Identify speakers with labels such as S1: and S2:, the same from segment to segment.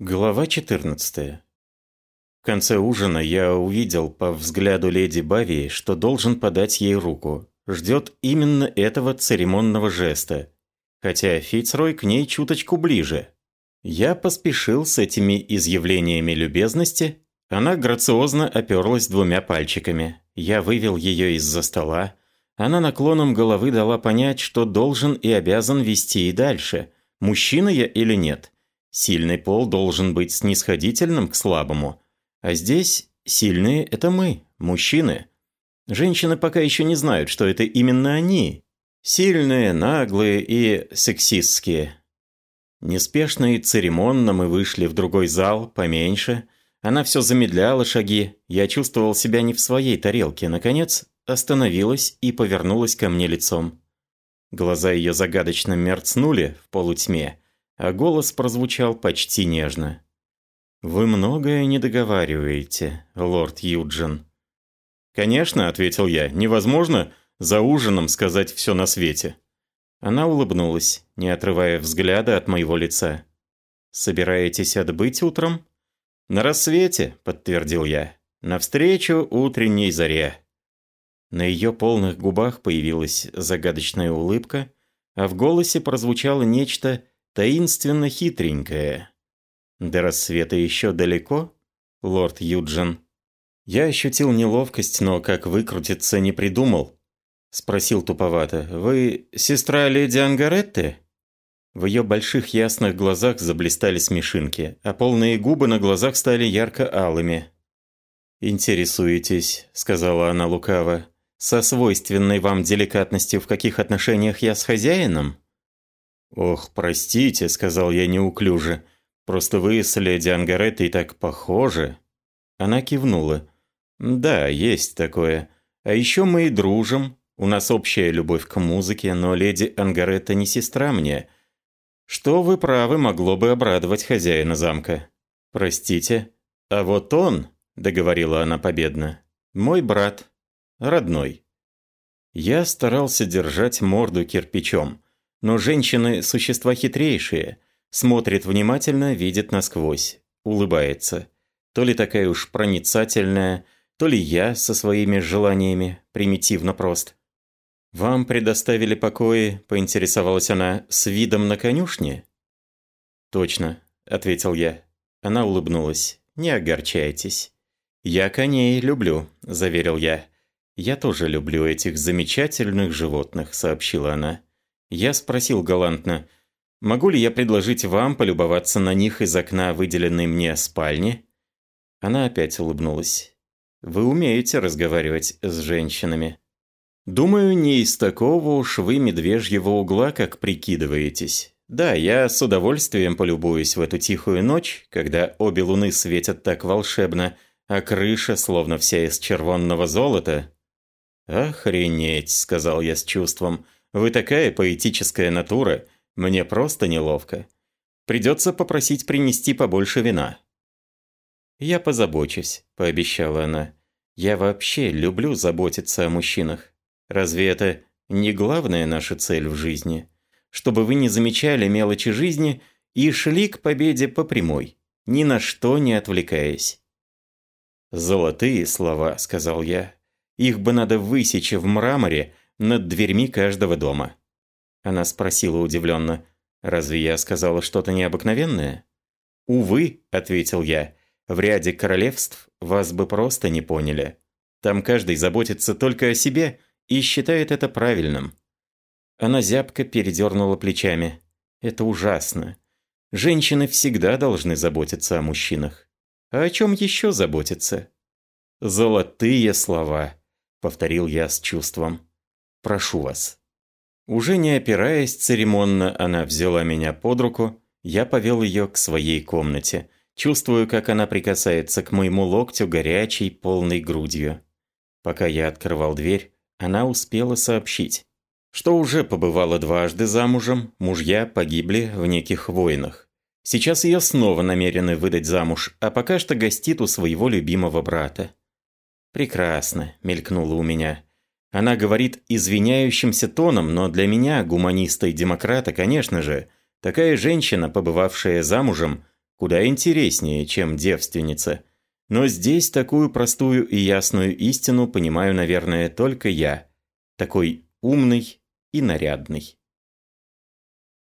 S1: Глава 14. В конце ужина я увидел по взгляду леди Бави, что должен подать ей руку. Ждет именно этого церемонного жеста. Хотя Фицрой к ней чуточку ближе. Я поспешил с этими изъявлениями любезности. Она грациозно оперлась двумя пальчиками. Я вывел ее из-за стола. Она наклоном головы дала понять, что должен и обязан вести и дальше. Мужчина я или нет – Сильный пол должен быть снисходительным к слабому. А здесь сильные – это мы, мужчины. Женщины пока еще не знают, что это именно они. Сильные, наглые и сексистские. Неспешно и церемонно мы вышли в другой зал, поменьше. Она все замедляла шаги. Я чувствовал себя не в своей тарелке. Наконец, остановилась и повернулась ко мне лицом. Глаза ее загадочно мерцнули в полутьме а голос прозвучал почти нежно. «Вы многое не договариваете, лорд Юджин». «Конечно», — ответил я, — «невозможно за ужином сказать все на свете». Она улыбнулась, не отрывая взгляда от моего лица. «Собираетесь отбыть утром?» «На рассвете», — подтвердил я. «Навстречу утренней заре». На ее полных губах появилась загадочная улыбка, а в голосе прозвучало нечто таинственно хитренькая. До рассвета еще далеко, лорд Юджин? Я ощутил неловкость, но как выкрутиться не придумал. Спросил туповато. «Вы сестра леди Ангаретты?» В ее больших ясных глазах заблистали смешинки, а полные губы на глазах стали ярко-алыми. «Интересуетесь», — сказала она лукаво, — «со свойственной вам деликатностью в каких отношениях я с хозяином?» «Ох, простите», — сказал я неуклюже. «Просто вы с леди Ангареттой так похожи». Она кивнула. «Да, есть такое. А еще мы и дружим. У нас общая любовь к музыке, но леди Ангаретта не сестра мне. Что вы правы, могло бы обрадовать хозяина замка». «Простите. А вот он», — договорила она победно, — «мой брат. Родной». Я старался держать морду кирпичом. Но женщины – существа хитрейшие. Смотрит внимательно, видит насквозь. Улыбается. То ли такая уж проницательная, то ли я со своими желаниями, примитивно прост. «Вам предоставили покои», – поинтересовалась она, – «с видом на конюшне?» «Точно», – ответил я. Она улыбнулась. «Не огорчайтесь». «Я коней люблю», – заверил я. «Я тоже люблю этих замечательных животных», – сообщила она. Я спросил галантно, могу ли я предложить вам полюбоваться на них из окна выделенной мне спальни? Она опять улыбнулась. Вы умеете разговаривать с женщинами. Думаю, не из такого уж вы медвежьего угла, как прикидываетесь. Да, я с удовольствием полюбуюсь в эту тихую ночь, когда обе луны светят так волшебно, а крыша словно вся из червонного золота. «Охренеть», — сказал я с чувством, — вы такая поэтическая натура, мне просто неловко. Придется попросить принести побольше вина». «Я позабочусь», – пообещала она. «Я вообще люблю заботиться о мужчинах. Разве это не главная наша цель в жизни? Чтобы вы не замечали мелочи жизни и шли к победе по прямой, ни на что не отвлекаясь». «Золотые слова», – сказал я. «Их бы надо высечь в мраморе, над дверьми каждого дома. Она спросила удивленно, «Разве я сказала что-то необыкновенное?» «Увы», — ответил я, «в ряде королевств вас бы просто не поняли. Там каждый заботится только о себе и считает это правильным». Она зябко передернула плечами. «Это ужасно. Женщины всегда должны заботиться о мужчинах. А о чем еще заботиться?» «Золотые слова», — повторил я с чувством. Прошу вас». Уже не опираясь церемонно, она взяла меня под руку, я повел ее к своей комнате, чувствую, как она прикасается к моему локтю горячей, полной грудью. Пока я открывал дверь, она успела сообщить, что уже побывала дважды замужем, мужья погибли в неких войнах. Сейчас ее снова намерены выдать замуж, а пока что гостит у своего любимого брата. «Прекрасно», — мелькнуло у меня. Она говорит извиняющимся тоном, но для меня, гуманиста и демократа, конечно же, такая женщина, побывавшая замужем, куда интереснее, чем девственница. Но здесь такую простую и ясную истину понимаю, наверное, только я, такой умный и нарядный.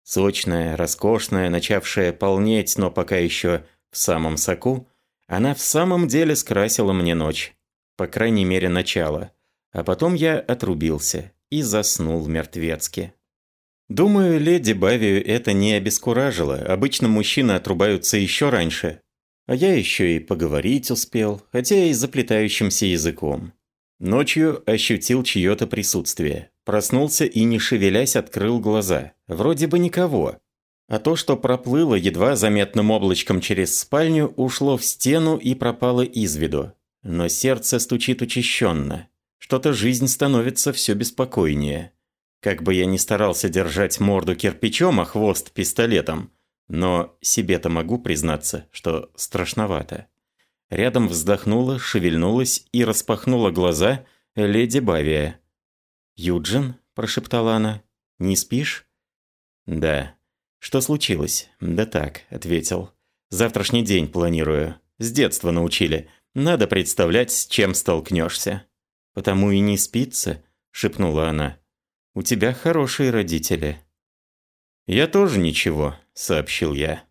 S1: Сочная, роскошная, начавшая полнеть, но пока еще в самом соку, она в самом деле скрасила мне ночь. По крайней мере, начало. А потом я отрубился и заснул мертвецки. Думаю, леди Бавию это не обескуражило. Обычно мужчины отрубаются еще раньше. А я еще и поговорить успел, хотя и заплетающимся языком. Ночью ощутил чье-то присутствие. Проснулся и, не шевелясь, открыл глаза. Вроде бы никого. А то, что проплыло едва заметным облачком через спальню, ушло в стену и пропало из виду. Но сердце стучит учащенно. Что-то жизнь становится все беспокойнее. Как бы я ни старался держать морду кирпичом, а хвост пистолетом, но себе-то могу признаться, что страшновато. Рядом вздохнула, шевельнулась и распахнула глаза леди Бавия. «Юджин?» – прошептала она. «Не спишь?» «Да». «Что случилось?» «Да так», – ответил. «Завтрашний день планирую. С детства научили. Надо представлять, с чем столкнешься». «Потому и не спится», – шепнула она. «У тебя хорошие родители». «Я тоже ничего», – сообщил я.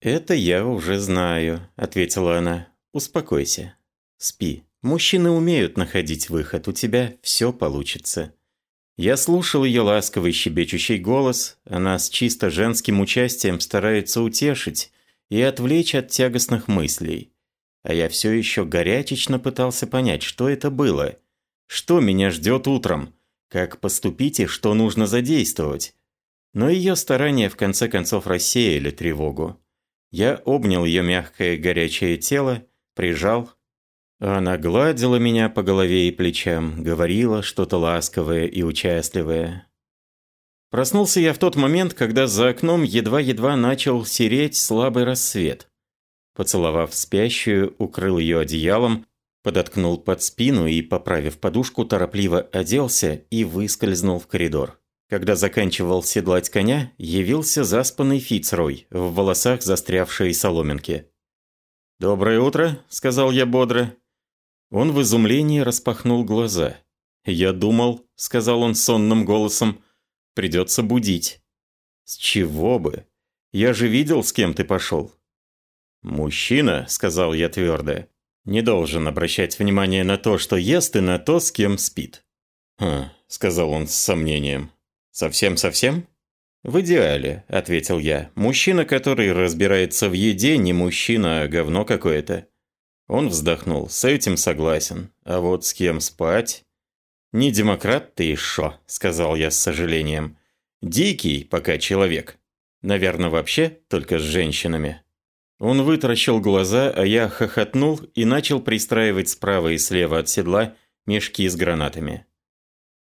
S1: «Это я уже знаю», – ответила она. «Успокойся. Спи. Мужчины умеют находить выход, у тебя все получится». Я слушал ее ласковый щебечущий голос, она с чисто женским участием старается утешить и отвлечь от тягостных мыслей. А я все еще горячечно пытался понять, что это было. Что меня ждет утром? Как поступить и что нужно задействовать? Но ее старания в конце концов рассеяли тревогу. Я обнял ее мягкое горячее тело, прижал, она гладила меня по голове и плечам, говорила что-то ласковое и участливое. Проснулся я в тот момент, когда за окном едва-едва начал сереть слабый рассвет. Поцеловав спящую, укрыл ее одеялом, подоткнул под спину и, поправив подушку, торопливо оделся и выскользнул в коридор. Когда заканчивал седлать коня, явился заспанный Фицрой, в волосах застрявшей соломинки. «Доброе утро», — сказал я бодро. Он в изумлении распахнул глаза. «Я думал», — сказал он сонным голосом, — «придется будить». «С чего бы? Я же видел, с кем ты пошел». «Мужчина», — сказал я твердо, — «не должен обращать внимание на то, что ест, и на то, с кем спит». «Хм», — сказал он с сомнением. «Совсем-совсем?» «В идеале», — ответил я. «Мужчина, который разбирается в еде, не мужчина, а говно какое-то». Он вздохнул. С этим согласен. А вот с кем спать? Не демократ ты и шо, сказал я с сожалением. Дикий пока человек. Наверное, вообще только с женщинами. Он вытаращил глаза, а я хохотнул и начал пристраивать справа и слева от седла мешки с гранатами.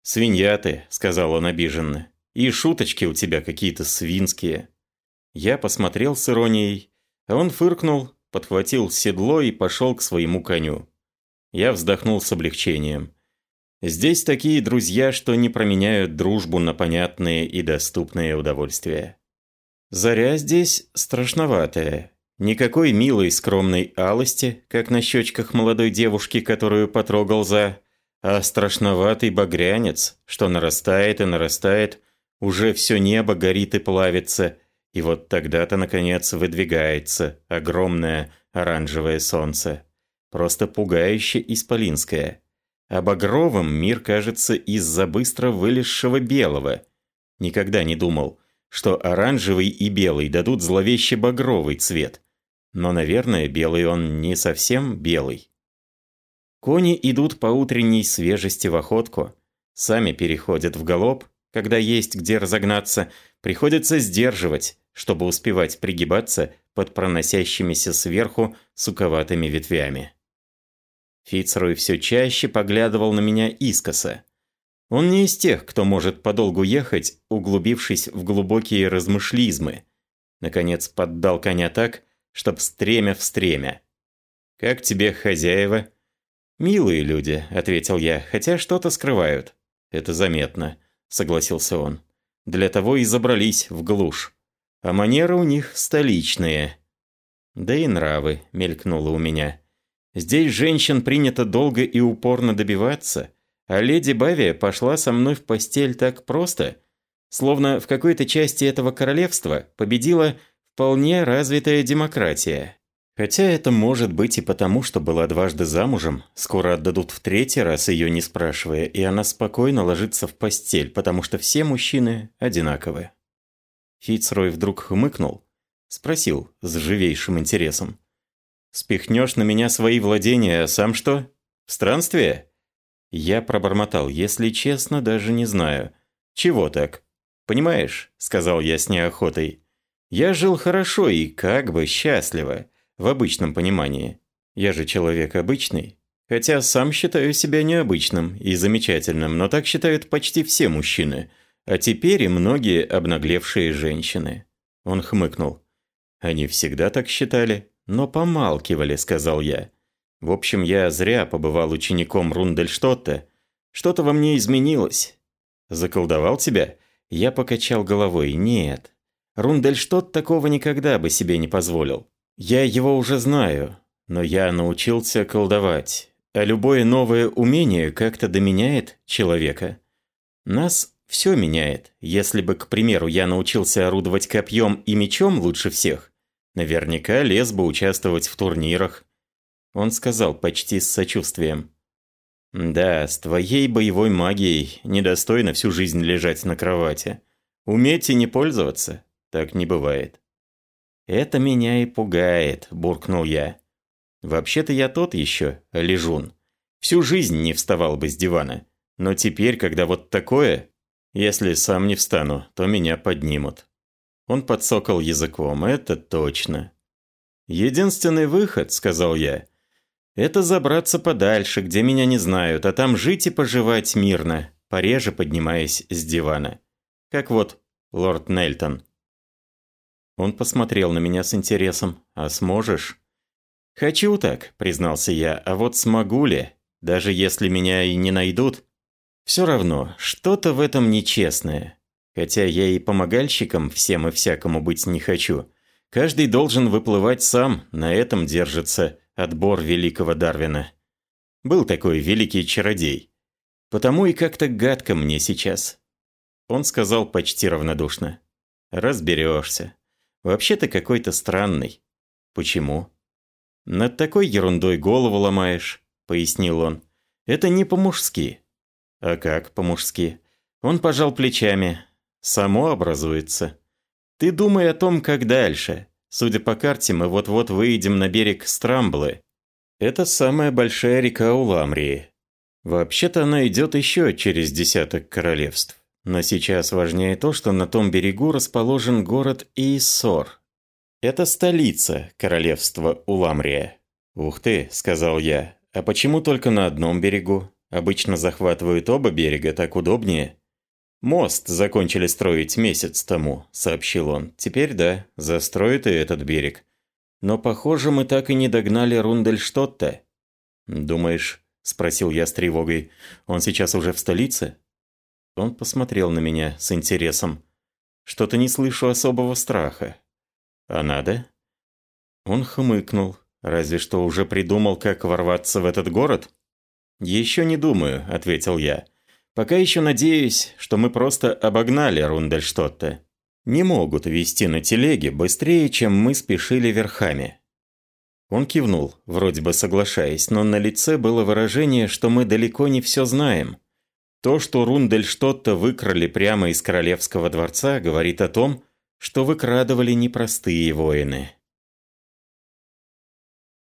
S1: «Свинья ты», — сказал он обиженно. «И шуточки у тебя какие-то свинские». Я посмотрел с иронией, а он фыркнул, подхватил седло и пошел к своему коню. Я вздохнул с облегчением. Здесь такие друзья, что не променяют дружбу на понятные и доступные удовольствия. Заря здесь страшноватая. Никакой милой скромной алости, как на щечках молодой девушки, которую потрогал за... А страшноватый багрянец, что нарастает и нарастает, уже все небо горит и плавится, и вот тогда-то, наконец, выдвигается огромное оранжевое солнце. Просто пугающе исполинское. А багровым мир кажется из-за быстро вылезшего белого. Никогда не думал, что оранжевый и белый дадут зловеще багровый цвет. Но, наверное, белый он не совсем белый. Кони идут по утренней свежести в охотку, сами переходят в галоп, когда есть где разогнаться, приходится сдерживать, чтобы успевать пригибаться под проносящимися сверху суковатыми ветвями. Фицрой все чаще поглядывал на меня искоса. Он не из тех, кто может подолгу ехать, углубившись в глубокие размышлизмы. Наконец поддал коня так, чтоб стремя в стремя. «Как тебе хозяева?» «Милые люди», — ответил я, — «хотя что-то скрывают». «Это заметно», — согласился он. «Для того и забрались в глушь» а манеры у них столичные. Да и нравы, мелькнуло у меня. Здесь женщин принято долго и упорно добиваться, а леди Бавия пошла со мной в постель так просто, словно в какой-то части этого королевства победила вполне развитая демократия. Хотя это может быть и потому, что была дважды замужем, скоро отдадут в третий раз ее не спрашивая, и она спокойно ложится в постель, потому что все мужчины одинаковые. Фицрой вдруг хмыкнул, спросил с живейшим интересом. «Спихнешь на меня свои владения, а сам что? В странствие?» Я пробормотал, если честно, даже не знаю. «Чего так?» «Понимаешь», — сказал я с неохотой, — «я жил хорошо и как бы счастливо» в обычном понимании. Я же человек обычный. Хотя сам считаю себя необычным и замечательным, но так считают почти все мужчины, а теперь и многие обнаглевшие женщины. Он хмыкнул. Они всегда так считали, но помалкивали, сказал я. В общем, я зря побывал учеником Рундельштотта. Что-то во мне изменилось. Заколдовал тебя? Я покачал головой. Нет. Рундельштотт такого никогда бы себе не позволил. Я его уже знаю, но я научился колдовать, а любое новое умение как-то доменяет человека. Нас все меняет. Если бы, к примеру, я научился орудовать копьем и мечом лучше всех, наверняка лез бы участвовать в турнирах. Он сказал почти с сочувствием. «Да, с твоей боевой магией недостойно всю жизнь лежать на кровати. Уметь и не пользоваться, так не бывает». «Это меня и пугает», – буркнул я. «Вообще-то я тот еще, лежун. Всю жизнь не вставал бы с дивана. Но теперь, когда вот такое, если сам не встану, то меня поднимут». Он подсокал языком, это точно. «Единственный выход», – сказал я, – «это забраться подальше, где меня не знают, а там жить и поживать мирно, пореже поднимаясь с дивана. Как вот лорд Нельтон». Он посмотрел на меня с интересом. «А сможешь?» «Хочу так», – признался я, – «а вот смогу ли? Даже если меня и не найдут?» «Все равно, что-то в этом нечестное. Хотя я и помогальщиком всем и всякому быть не хочу. Каждый должен выплывать сам, на этом держится отбор великого Дарвина. Был такой великий чародей. Потому и как-то гадко мне сейчас». Он сказал почти равнодушно. «Разберешься». Вообще ты какой-то странный. Почему? Над такой ерундой голову ломаешь, пояснил он. Это не по-мужски. А как по-мужски? Он пожал плечами. Само образуется. Ты думай о том, как дальше. Судя по карте, мы вот-вот выйдем на берег Страмблы. Это самая большая река Уламрии. Вообще-то она идет еще через десяток королевств. Но сейчас важнее то, что на том берегу расположен город Иисор. Это столица королевства Уламрия. «Ух ты», — сказал я, — «а почему только на одном берегу? Обычно захватывают оба берега, так удобнее». «Мост закончили строить месяц тому», — сообщил он. «Теперь да, застроят и этот берег. Но, похоже, мы так и не догнали Рундельштотта». «Думаешь?» — спросил я с тревогой. «Он сейчас уже в столице?» Он посмотрел на меня с интересом. Что-то не слышу особого страха. А надо? Он хмыкнул. Разве что уже придумал, как ворваться в этот город? «Еще не думаю», — ответил я. «Пока еще надеюсь, что мы просто обогнали Рундельштотта. Не могут вести на телеге быстрее, чем мы спешили верхами». Он кивнул, вроде бы соглашаясь, но на лице было выражение, что мы далеко не все знаем. То, что Рундельштотта выкрали прямо из королевского дворца, говорит о том, что выкрадывали непростые воины.